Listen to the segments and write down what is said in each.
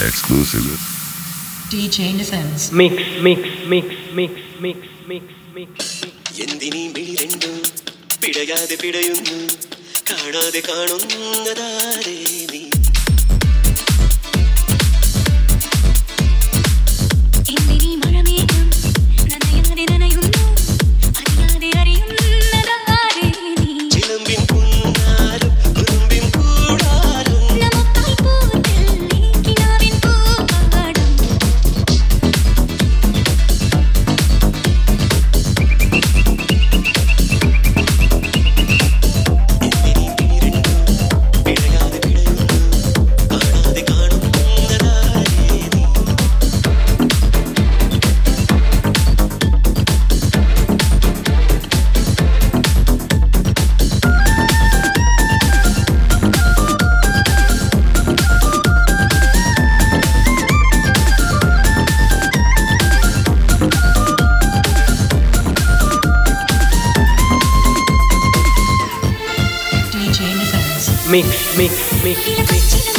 Exclusive. DJ Defense. Mix, mix, mix, mix, mix, mix, mix. എന്തിനീ പിടയാതെ പിടയുന്നു കാണാതെ കാണുന്നതാരേ നീ mix, mix, mix, mix.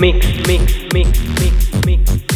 mix, mix, mix, mix, mix.